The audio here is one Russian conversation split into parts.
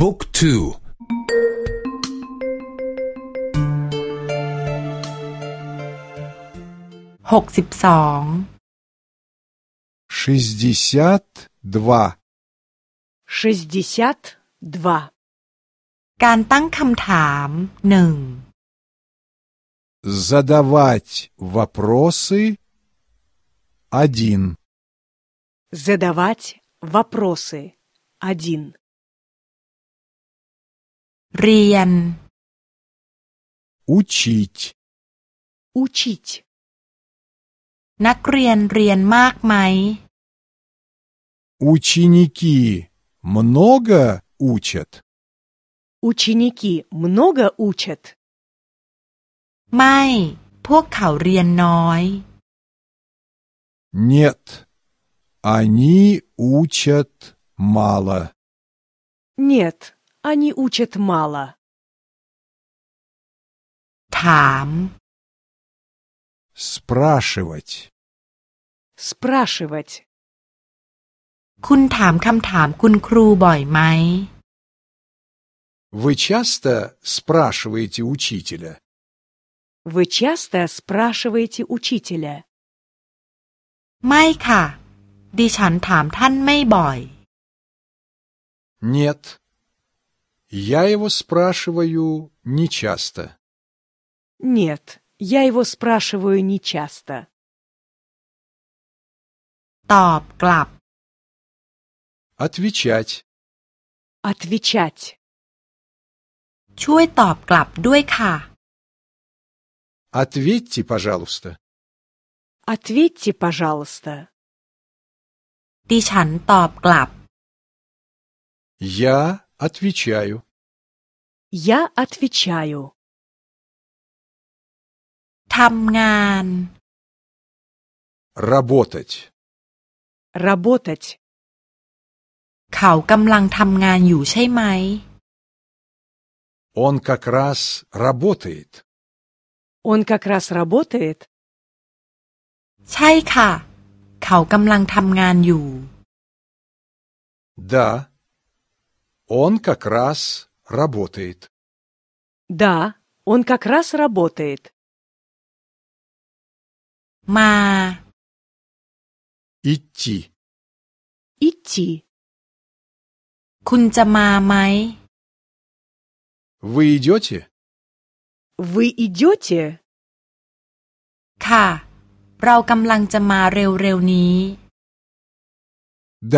บุ๊กทูหกสิบสอง шестьдесят два, шестьдесят два, การตั้งคำถามหนึ่ง задавать вопросы один, задавать вопросы один, เรียน учить, учить, นักเรียนเรียนมากไหม ученики много учат, ученики много учат, ไม่ พวกเขาเรียนน้อย нет, они учат мало, нет, они учат мало, ถาม спрашивать, спрашивать, คุณถามคำถามคุณครูบ่อยไหม Вы часто спрашиваете учителя? вы часто спрашиваете учителя, ไม่ค่ะ ดิฉันถามท่านไม่บ่อย Нет. Я его спрашиваю нечасто. нет, я его спрашиваю нечасто, ตอบกลับ Отвечать. отвечать, ช่วยตอบกลับด้วยค่ะ Ответьте, пожалуйста. ответьте, пожалуйста, ดิฉันตอบกลับ Я отвечаю. я отвечаю, ทำงาน Работать. работать, เขากำลังทำงานอยู่ใช่ไหม Он как раз работает. он как раз работает, ใช่ค่ะ เขากำลังทำงานอยู่ Да. Он как раз работает. да, он как раз работает, มา Идти. идти, คุณจะมาไหม Вы идете? вы идете, ค่ะ เรากำลังจะมาเร็วๆนี้ Да.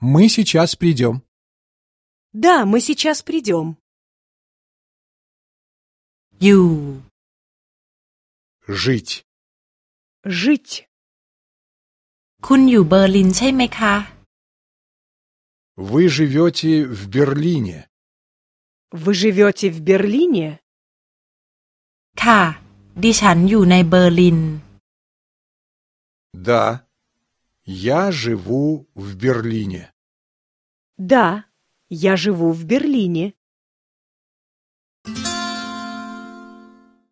Мы сейчас придем. да, мы сейчас придем, อยู่ Жить. жить, คุณอยู่เบอร์ลินใช่ไหมคะ Вы живете в Берлине. вы живете в Берлине, ค่ะ ดิฉันอยู่ในเบอร์ลิน Да. Я живу в Берлине. да, я живу в Берлине,